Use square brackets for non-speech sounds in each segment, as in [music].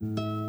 Ojej,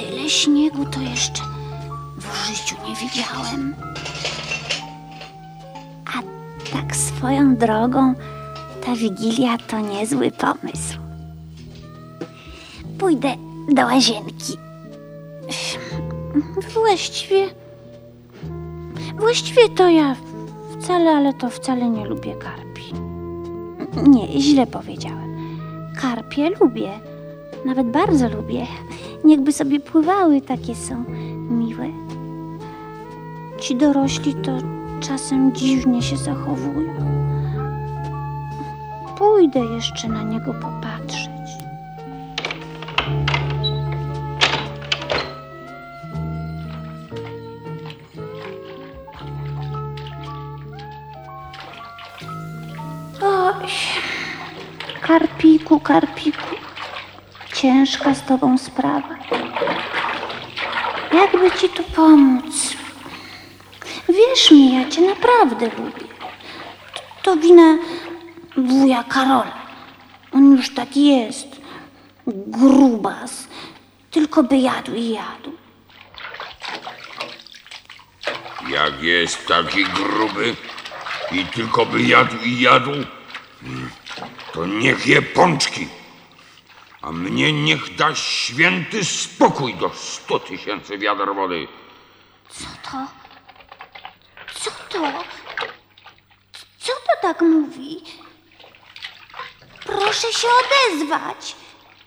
Tyle śniegu to jeszcze w życiu nie widziałem. A tak swoją drogą, ta wigilia to niezły pomysł. Pójdę do łazienki. Właściwie. Właściwie to ja wcale, ale to wcale nie lubię karpi. Nie, źle powiedziałem. Karpie lubię. Nawet bardzo lubię. Niechby sobie pływały, takie są miłe. Ci dorośli to czasem dziwnie się zachowują. Pójdę jeszcze na niego popatrzeć. Oj, karpiku, karpiku, ciężka z tobą sprawa. Jakby ci tu pomóc? Wierz mi, ja cię naprawdę lubię. To, to wina wuja Karola. On już tak jest. Grubas. Tylko by jadł i jadł. Jak jest taki gruby i tylko by jadł i jadł, to niech je pączki. A mnie niech da święty spokój do sto tysięcy wiader wody. Co to? Co to? Co to tak mówi? Proszę się odezwać.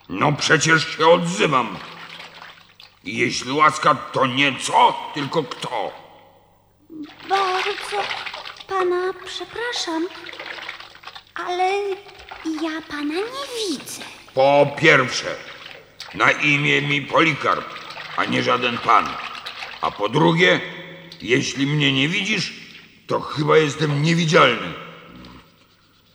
No przecież się odzywam. Jeśli łaska, to nie co, tylko kto. Bardzo pana przepraszam, ale ja pana nie widzę. Po pierwsze, na imię mi Polikarp, a nie żaden pan. A po drugie, jeśli mnie nie widzisz, to chyba jestem niewidzialny.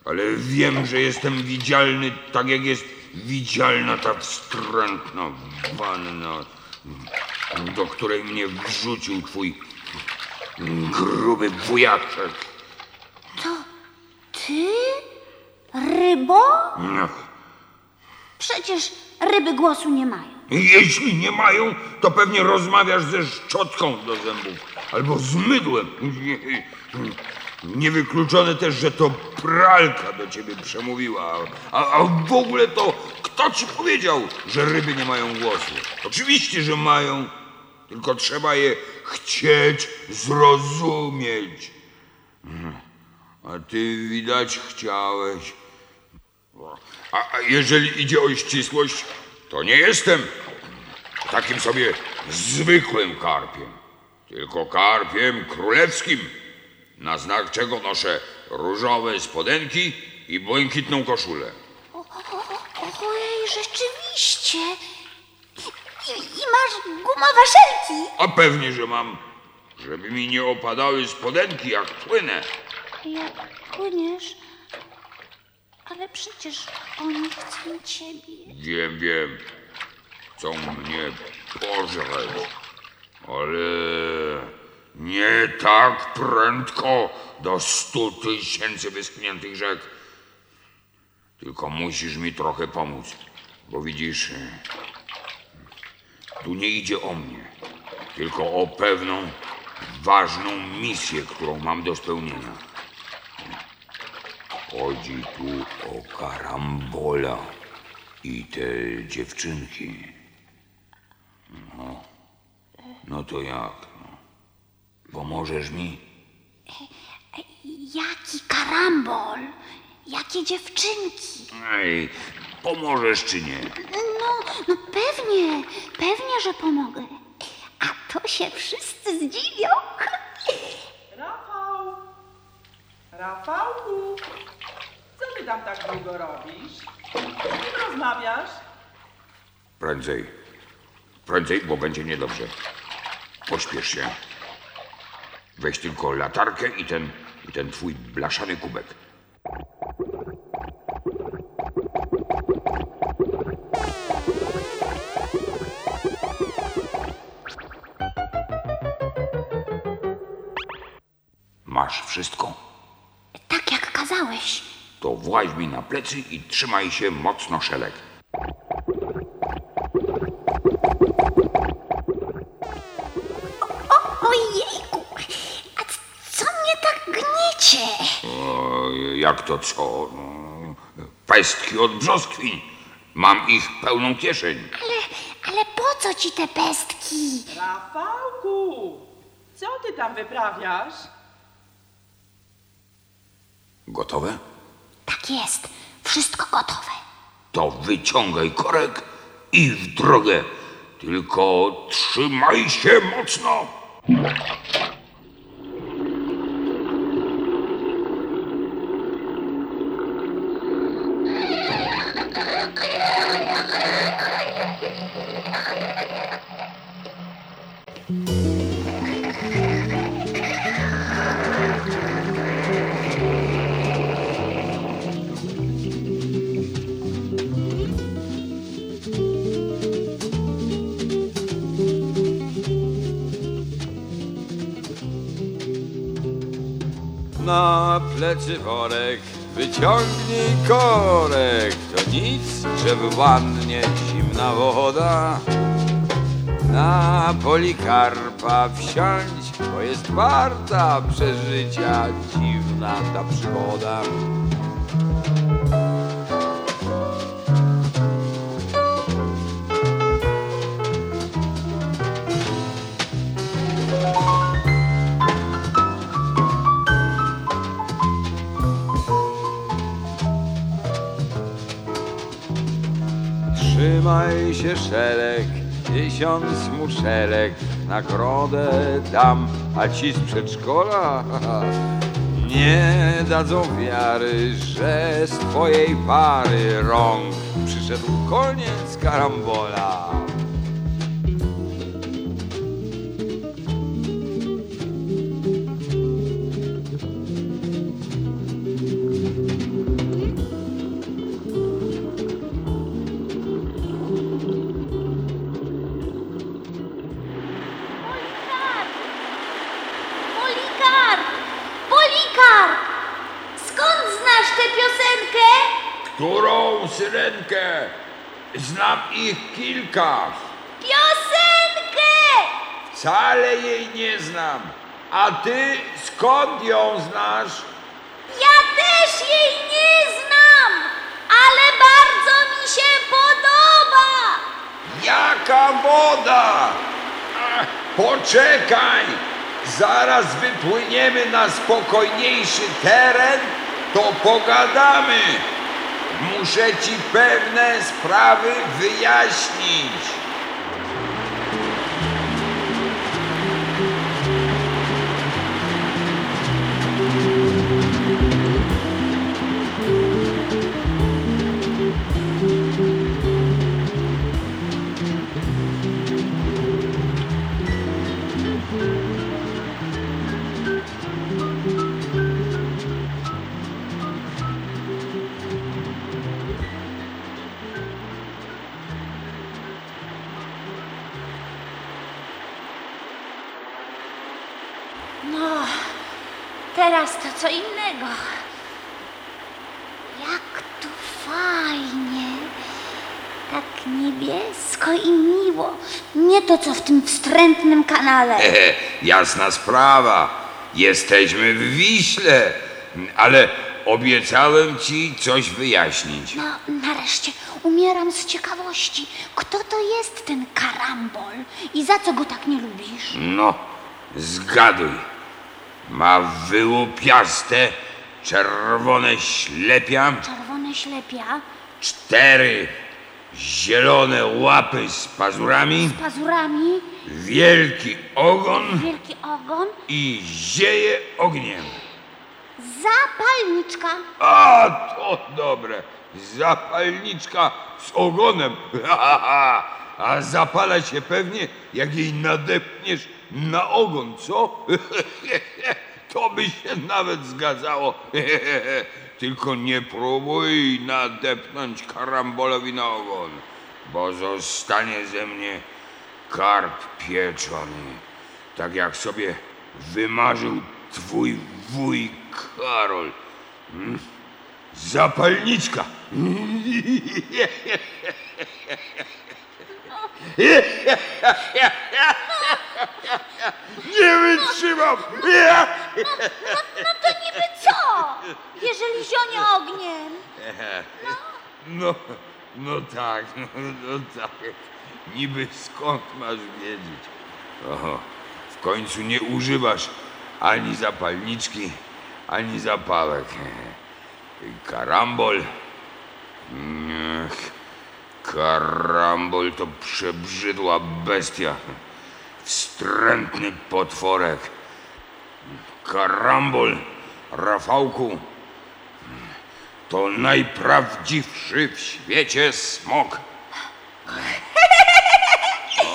Ale wiem, że jestem widzialny, tak jak jest widzialna ta wstrętna wanna, do której mnie wrzucił twój gruby wujaczek. To ty? Rybo? No. Przecież ryby głosu nie mają. Jeśli nie mają, to pewnie rozmawiasz ze szczotką do zębów albo z mydłem. Nie- Niewykluczone też, że to pralka do ciebie przemówiła. A, a w ogóle to kto ci powiedział, że ryby nie mają głosu? Oczywiście, że mają, tylko trzeba je chcieć zrozumieć. A ty widać chciałeś. A, a jeżeli idzie o ścisłość, to nie jestem takim sobie zwykłym karpiem, tylko karpiem królewskim, na znak czego noszę różowe spodenki i błękitną koszulę. Ojej, rzeczywiście. I, I masz gumowe szelki. A pewnie, że mam, żeby mi nie opadały spodenki, jak płynę. Jak płyniesz, ale przecież oni chcą ciebie. Wiem, wiem, chcą mnie pożreć, ale nie tak prędko do stu tysięcy wyschniętych rzek. Tylko musisz mi trochę pomóc, bo widzisz, tu nie idzie o mnie, tylko o pewną ważną misję, którą mam do spełnienia. Chodzi tu o karambola i te dziewczynki. No, no to jak? No? Pomożesz mi? Jaki karambol, jakie dziewczynki. Ej, pomożesz czy nie? No, no Pewnie, pewnie, że pomogę. A to się wszyscy zdziwią. Rafał! Rafałku! Co ty tam tak długo robisz? Z kim rozmawiasz? Prędzej. Prędzej, bo będzie niedobrze. Pośpiesz się. Weź tylko latarkę i ten, i ten twój blaszany kubek. Masz wszystko? Tak jak kazałeś. To właź mi na plecy i trzymaj się mocno szelek. Ojejku, a co mnie tak gniecie? O, jak to co? No, Pestki od brzoskwiń. Mam ich pełną kieszeń. Ale, ale po co ci te pestki? Rafałku! Co ty tam wyprawiasz? Gotowe? Tak jest, wszystko gotowe. To wyciągaj korek i w drogę. Tylko trzymaj się mocno. Wyciągnij korek. To nic, że w wannie zimna woda. Na polikarpa wsiądź, bo jest warta przeżycia dziwna ta przygoda. Trzymaj się szelek, tysiąc muszelek, nagrodę dam, a ci z przedszkola [laughs] nie dadzą wiary, że z twojej pary rąk przyszedł koniec karambola. Znam ich kilka. Piosenkę! Wcale jej nie znam. A ty skąd ją znasz? Ja też jej nie znam, ale bardzo mi się podoba. Jaka woda! Ach, poczekaj! Zaraz wypłyniemy na spokojniejszy teren, to pogadamy. Muszę ci pewne sprawy wyjaśnić. Tak niebiesko i miło. Nie to co w tym wstrętnym kanale. Ehe, jasna sprawa. Jesteśmy w Wiśle, ale obiecałem ci coś wyjaśnić. No, nareszcie umieram z ciekawości. Kto to jest ten karambol i za co go tak nie lubisz? No, zgaduj. Ma wyłupiaste, czerwone ślepia, Czerwone ślepia? cztery zielone łapy z pazurami, Z pazurami, wielki ogon wielki ogon, i zieje ogniem. zapalniczka. A, to dobre. Zapalniczka z ogonem. [laughs] A zapala się pewnie, jak jej nadepniesz na ogon, co? [laughs] To by się nawet zgadzało. [laughs] Tylko nie próbuj nadepnąć karambolowi na ogon, bo zostanie ze mnie karp pieczony. Tak jak sobie wymarzył twój wuj Karol. Mm? Zapalniczka. [laughs] Nie wytrzymam. No to niby co, jeżeli zionie ogniem? No, no tak, no, no tak. Niby skąd masz wiedzieć? Oho, w końcu nie używasz ani zapalniczki, ani zapałek. Karambol. Ech, karambol to przebrzydła bestia. Wstrętny potworek. Karambol, Rafałku, to najprawdziwszy w świecie smok.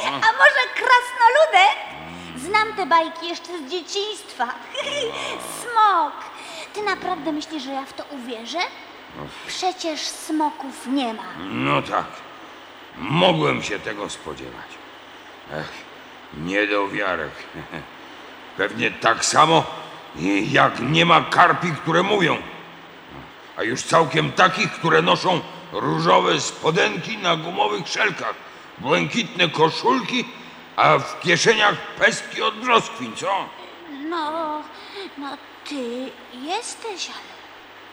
A może krasnoludek? Znam te bajki jeszcze z dzieciństwa. [laughs] Smok. Ty naprawdę myślisz, że ja w to uwierzę? Przecież smoków nie ma. No tak, mogłem się tego spodziewać. Ech, niedowiarek. [laughs] Pewnie tak samo, jak nie ma karpi, które mówią. A już całkiem takich, które noszą różowe spodenki na gumowych szelkach, błękitne koszulki, a w kieszeniach pestki od brzoskwin, co? No, no ty jesteś, ale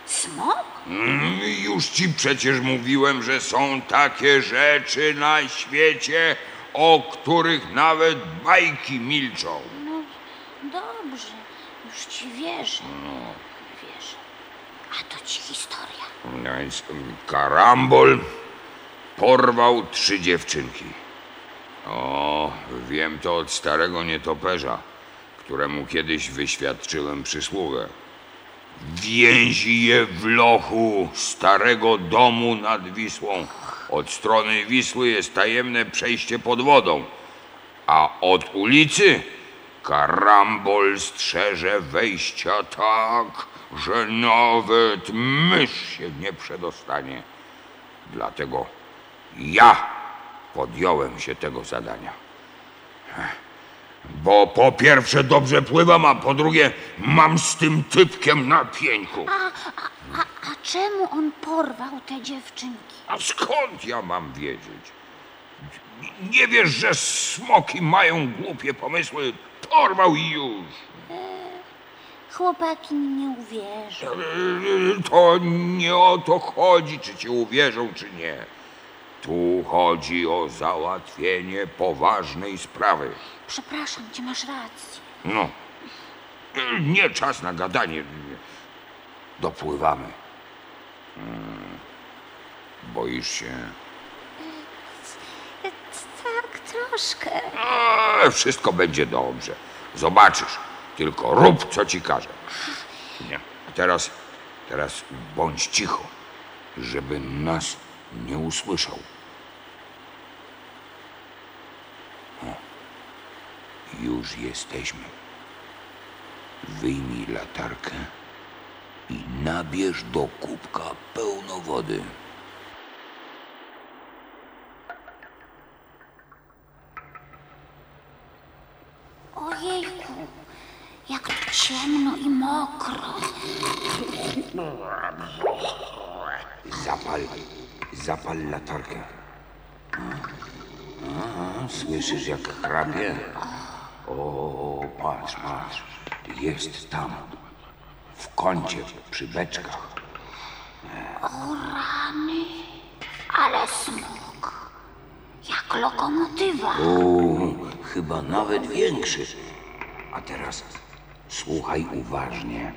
smok? Mm, Już ci przecież mówiłem, że są takie rzeczy na świecie, o których nawet bajki milczą. No dobrze, już ci wierzę. Wierzę. A to ci historia. No karambol porwał trzy dziewczynki. O, wiem to od starego nietoperza, któremu kiedyś wyświadczyłem przysługę. Więzi je w lochu starego domu nad Wisłą. Od strony Wisły jest tajemne przejście pod wodą, a od ulicy karambol strzeże wejścia tak, że nawet mysz się nie przedostanie. Dlatego ja podjąłem się tego zadania. Bo po pierwsze dobrze pływam, a po drugie mam z tym typkiem na pieńku. A, a, a, a czemu on porwał te dziewczynki? A skąd ja mam wiedzieć? Nie wiesz, że smoki mają głupie pomysły? Porwał i już. Chłopaki mi nie uwierzą. Eee, To nie o to chodzi, czy ci uwierzą, czy nie. Tu chodzi o załatwienie poważnej sprawy. Przepraszam cię, masz rację. No, nie czas na gadanie. Dopływamy. Mm. Boisz się? Tak, troszkę. Wszystko będzie dobrze. Zobaczysz. Tylko rób, co ci każę. Nie. A teraz, teraz bądź cicho, żeby nas nie usłyszał. O, już jesteśmy. Wyjmij latarkę i nabierz do kubka pełno wody. Ojejku, jak tu ciemno i mokro. Zapal, zapal latarkę. A, słyszysz jak chrapie? O, patrz, patrz. Jest tam. W kącie, przy beczkach. O rany, ale smok. Jak lokomotywa. O, chyba nawet większy. A teraz słuchaj uważnie.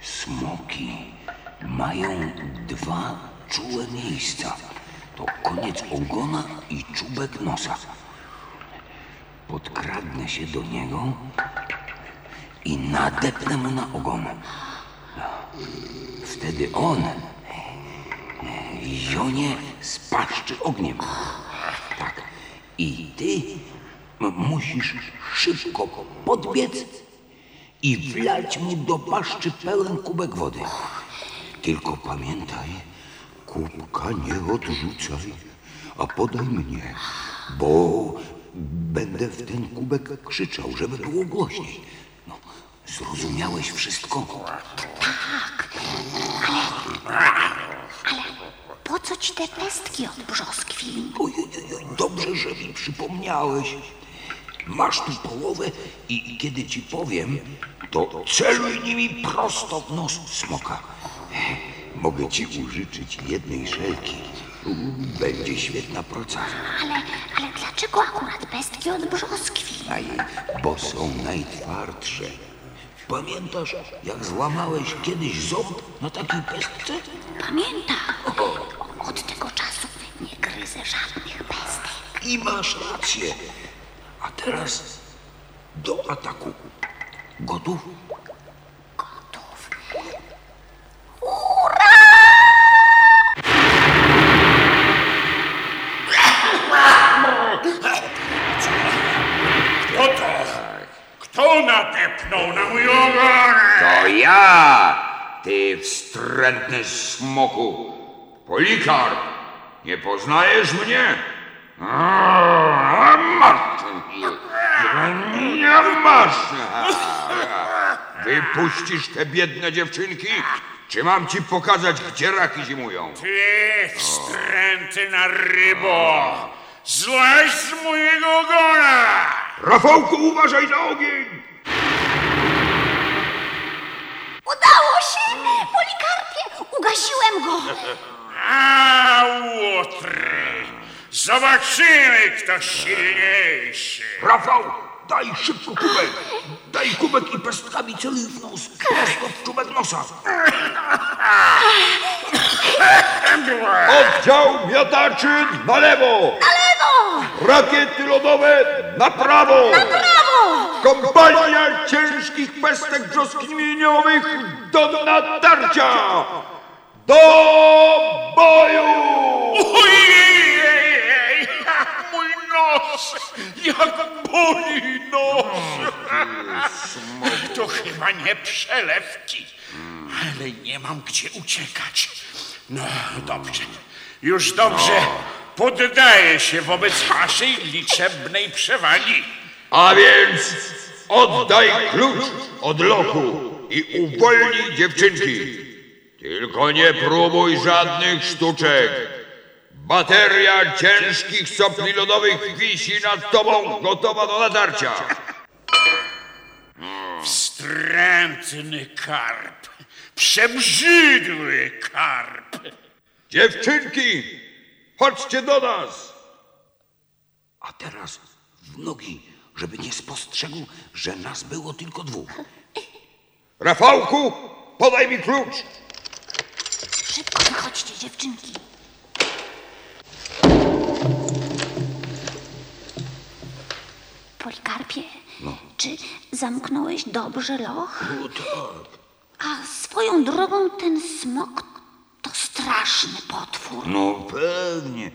Smoki mają dwa czułe miejsca. to koniec ogona i czubek nosa. Podkradnę się do niego i nadepnę mu na ogon. Wtedy on zionie z paszczy ogniem. Tak. I ty musisz szybko podbiec i wlać mu do paszczy pełen kubek wody. Tylko pamiętaj, kubka nie odrzucaj, a podaj mnie, bo będę w ten kubek krzyczał, żeby było głośniej. No, zrozumiałeś wszystko? Po co ci te pestki od brzoskwi? Oj, oj, oj, dobrze, że mi przypomniałeś. Masz tu połowę i kiedy ci powiem, to celuj nimi prosto w nos smoka. Mogę ci użyczyć jednej szelki. Będzie świetna praca. Ale, ale dlaczego akurat pestki od brzoskwi? Bo są najtwardsze. Pamiętasz, jak złamałeś kiedyś ząb na takiej pestce? Pamiętam. Od tego czasu nie gryzę żadnych pestek. I masz rację. A teraz do ataku. Gotów. Kto to? Kto nadepnął na mój ogon? To ja, ty wstrętny smoku. Polikarp, nie poznajesz mnie? A, masz. Nie masz. Wypuścisz te biedne dziewczynki? Czy mam ci pokazać, gdzie raki zimują? Ty wstręty na rybo! Złaź z mojego ogona! Rafałku, uważaj na ogień! Udało się! Polikarpie! Ugasiłem go! A, łotry! Zobaczymy, kto silniejszy! Rafał, daj szybko kubek. Daj kubek i pestkami celuj w nos. Prosto w czubek nosa. Oddział miotaczy na lewo! Na lewo! Rakiety lodowe na prawo! Brawo! Kompania ciężkich pestek brzoskwiniowych do natarcia! Do boju! Ojej! Mój nos! Jak boli nos! To chyba nie przelewki, ale nie mam gdzie uciekać. No dobrze, już dobrze. Poddaję się wobec waszej liczebnej przewagi. A więc oddaj klucz od lochu i uwolnij dziewczynki. Tylko nie próbuj żadnych sztuczek. Bateria ciężkich sopli lodowych wisi nad tobą, gotowa do natarcia. Wstrętny karp, przebrzydły karp. Dziewczynki, chodźcie do nas. A teraz w nogi, żeby nie spostrzegł, że nas było tylko dwóch. Rafałku, podaj mi klucz. Szybko wychodźcie, dziewczynki. Polikarpie, czy zamknąłeś dobrze loch? No tak. A swoją drogą ten smok to straszny potwór. No pewnie.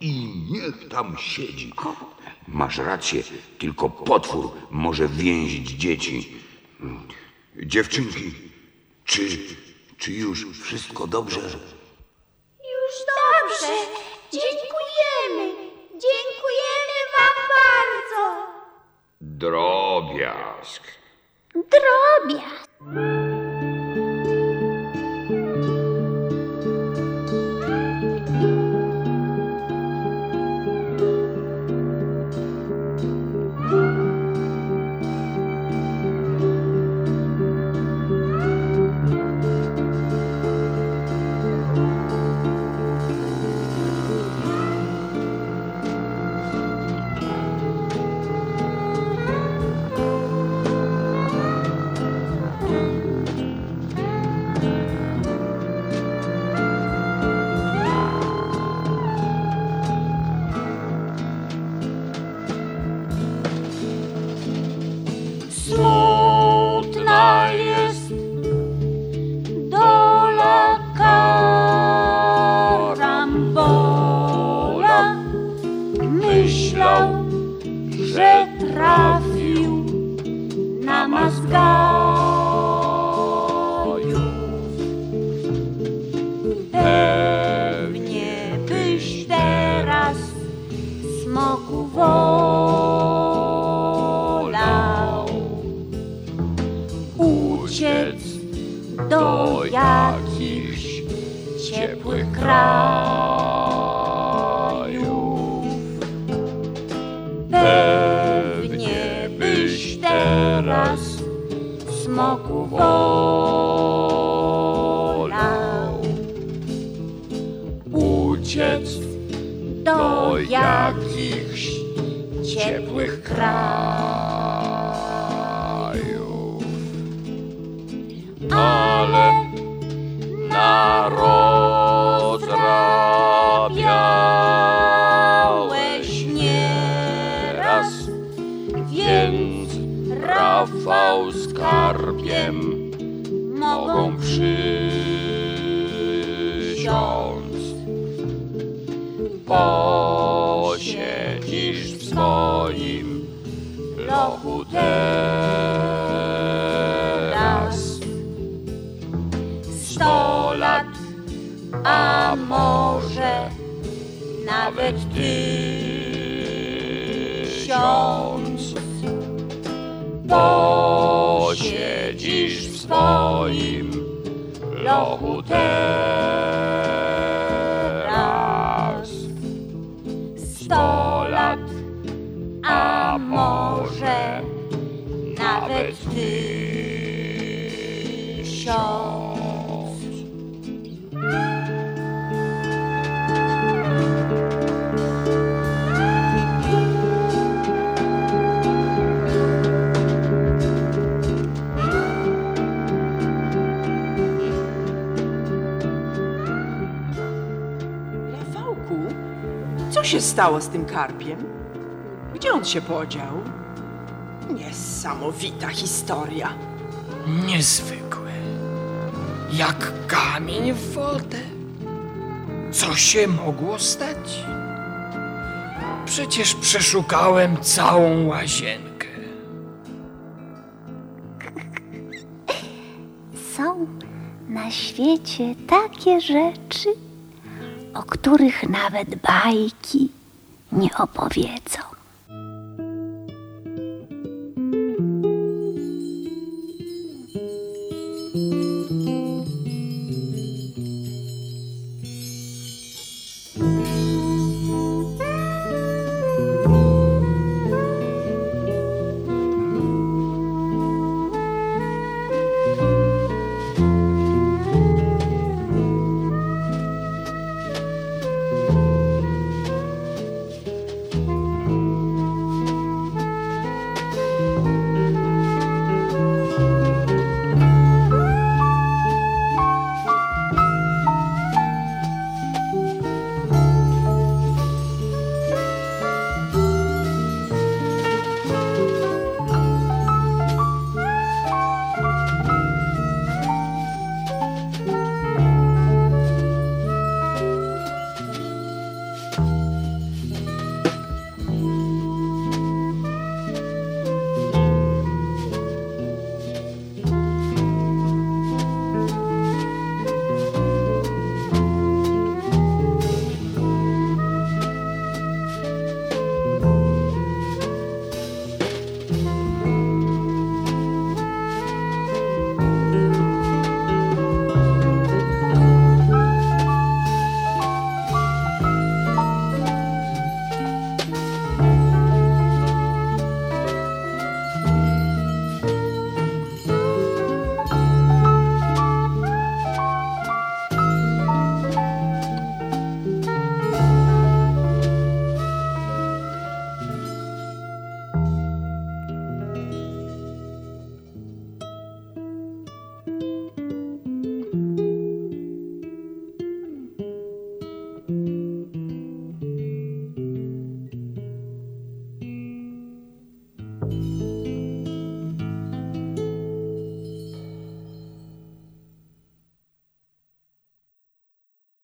I niech tam siedzi. Masz rację, tylko potwór może więzić dzieci. Dziewczynki, czy, czy już wszystko dobrze? Już dobrze. Dziękujemy. Dziękujemy wam bardzo. Drobiazg. Drobiazg. smaku wolał uciec do jakichś ciepłych krajów. Pewnie byś teraz smoku wolał. Z Karpiem mogą przysiąc. Posiedzisz w swoim lochu teraz. sto lat, a może nawet tysiąc. Lochu teraz. sto lat, a może nawet tysiąc. Się stało z tym karpiem? Gdzie on się podział? Niesamowita historia. Niezwykłe. Jak kamień w wodę. Co się mogło stać? Przecież przeszukałem całą łazienkę. Są na świecie takie rzeczy, o których nawet bajki nie opowiedzą.